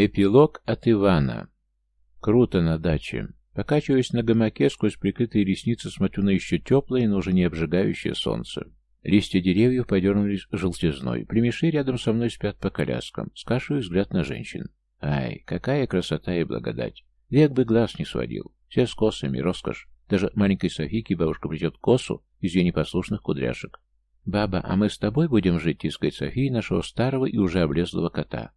Эпилог от Ивана. Круто на даче. Покачиваясь на гамаке, сквозь прикрытые ресницы смотрю на еще теплое, но уже не обжигающее солнце. Листья деревьев подернулись желтизной. Племеши рядом со мной спят по коляскам. Скашиваю взгляд на женщин. Ай, какая красота и благодать. Век бы глаз не сводил. Все с косами, роскошь. Даже маленькой Софийке бабушка плетет косу из ее непослушных кудряшек. «Баба, а мы с тобой будем жить?» — тискает София нашего старого и уже облезлого кота.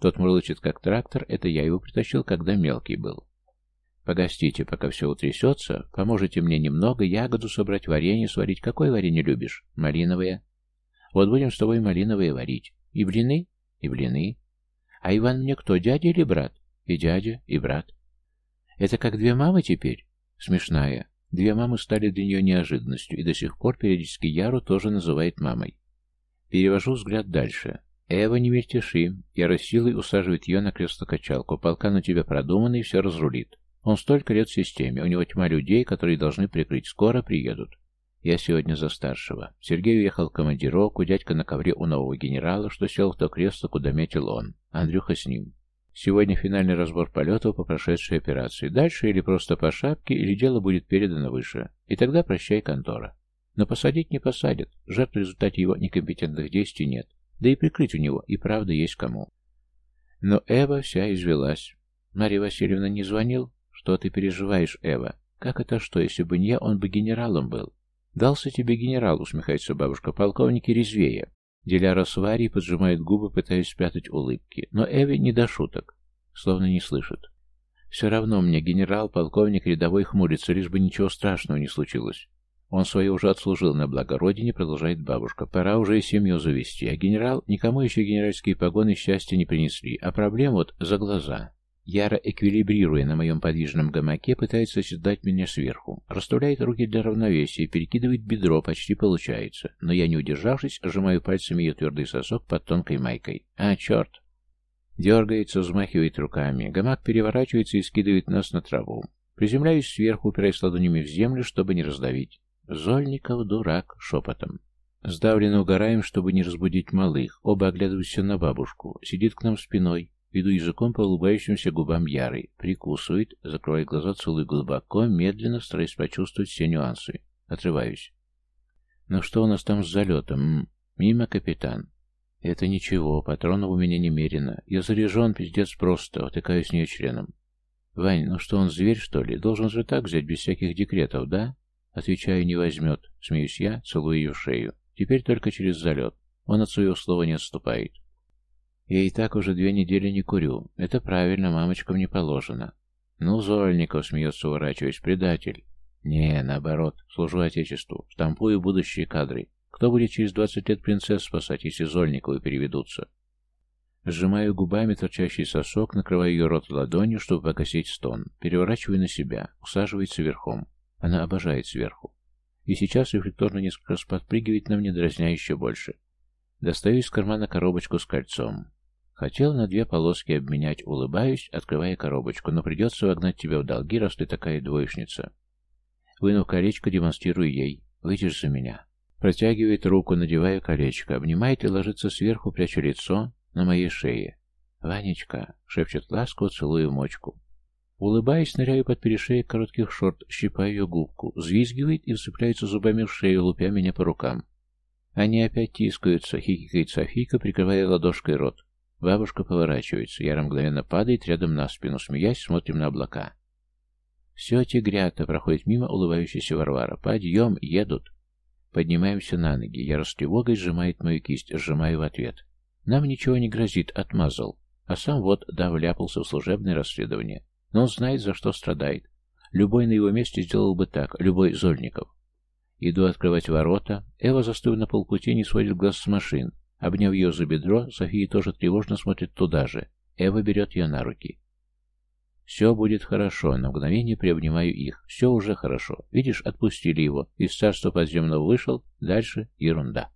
Тот мурлычет, как трактор, это я его притащил, когда мелкий был. Погостите, пока все утрясется, поможете мне немного ягоду собрать, варенье сварить. Какое варенье любишь? Малиновое. Вот будем с тобой малиновые варить. И блины? И блины. А Иван мне кто, дядя или брат? И дядя, и брат. Это как две мамы теперь? Смешная. Две мамы стали для нее неожиданностью, и до сих пор периодически Яру тоже называет мамой. Перевожу взгляд дальше. Эва, не мельтеши. Я силой усаживает ее на кресло-качалку. Полкан у тебя продуманный, все разрулит. Он столько лет в системе. У него тьма людей, которые должны прикрыть. Скоро приедут. Я сегодня за старшего. Сергей уехал в командировку, дядька на ковре у нового генерала, что сел в то кресло, куда метил он. Андрюха с ним. Сегодня финальный разбор полетов по прошедшей операции. Дальше или просто по шапке, или дело будет передано выше. И тогда прощай контора. Но посадить не посадят. Жертв в результате его некомпетентных действий нет. Да и прикрыть у него и правда есть кому. Но Эва вся извелась. Марья Васильевна не звонил? Что ты переживаешь, Эва? Как это что, если бы не я, он бы генералом был? Дался тебе генерал, усмехается бабушка, полковники резвее. Диляра с Варей поджимает губы, пытаясь спрятать улыбки. Но Эви не до шуток. Словно не слышит. Все равно мне генерал, полковник, рядовой хмурится, лишь бы ничего страшного не случилось. Он свое уже отслужил на благо Родине, продолжает бабушка. Пора уже и семью завести. А генерал, никому еще генеральские погоны счастья не принесли. А проблема вот за глаза. Яро, эквилибрируя на моем подвижном гамаке, пытается создать меня сверху. Расставляет руки для равновесия, перекидывает бедро, почти получается. Но я, не удержавшись, сжимаю пальцами ее твердый сосок под тонкой майкой. А, черт! Дергается, взмахивает руками. Гамак переворачивается и скидывает нас на траву. Приземляюсь сверху, упираясь ладонями в землю, чтобы не раздавить. Зольников дурак, шепотом. Сдавленно угораем, чтобы не разбудить малых. Оба оглядываются на бабушку. Сидит к нам спиной. Веду языком по улыбающимся губам Ярой. Прикусывает, закрывает глаза, целую глубоко, медленно, стараясь почувствовать все нюансы. Отрываюсь. Ну что у нас там с залетом? Мимо, капитан. Это ничего, патронов у меня немерено. Я заряжен, пиздец, просто. Втыкаюсь в нее членом. Вань, ну что он, зверь, что ли? Должен же так взять, без всяких декретов, да? Отвечаю, не возьмет. Смеюсь я, целую ее шею. Теперь только через залет. Он от своего слова не отступает. Я и так уже две недели не курю. Это правильно, мамочкам не положено. Ну, Зольников, смеется, уворачиваясь, предатель. Не, наоборот, служу Отечеству, штампую будущие кадры. Кто будет через двадцать лет принцесс спасать, если Зольниковы переведутся? Сжимаю губами торчащий сосок, накрываю ее рот ладонью, чтобы погасить стон. Переворачиваю на себя, усаживается верхом. Она обожает сверху. И сейчас рефлекторно несколько раз подпрыгивает на мне, дразня еще больше. Достаю из кармана коробочку с кольцом. Хотел на две полоски обменять, улыбаюсь, открывая коробочку, но придется вогнать тебя в долги, раз ты такая двоечница. Вынув колечко, демонстрирую ей. Выйдешь за меня. Протягивает руку, надевая колечко, обнимает и ложится сверху, пряча лицо на моей шее. «Ванечка!» — шепчет ласково, целую мочку. Улыбаясь, ныряю под перешеек коротких шорт, щипаю ее губку, взвизгивает и вцепляется зубами в шею, лупя меня по рукам. Они опять тискаются, хихикает Софийка, прикрывая ладошкой рот. Бабушка поворачивается, Яра мгновенно падает рядом на спину, смеясь, смотрим на облака. Все тигрята проходит мимо улыбающейся Варвара. Подъем, едут. Поднимаемся на ноги. Я с тревогой сжимает мою кисть, сжимаю в ответ. Нам ничего не грозит, отмазал. А сам вот, да, вляпался в служебное расследование. Но он знает, за что страдает. Любой на его месте сделал бы так, любой Зольников. Иду открывать ворота. Эва, застыв на полпути, не сводит глаз с машин. Обняв ее за бедро, София тоже тревожно смотрит туда же. Эва берет ее на руки. «Все будет хорошо», на мгновение приобнимаю их. «Все уже хорошо. Видишь, отпустили его. Из царства подземного вышел. Дальше ерунда».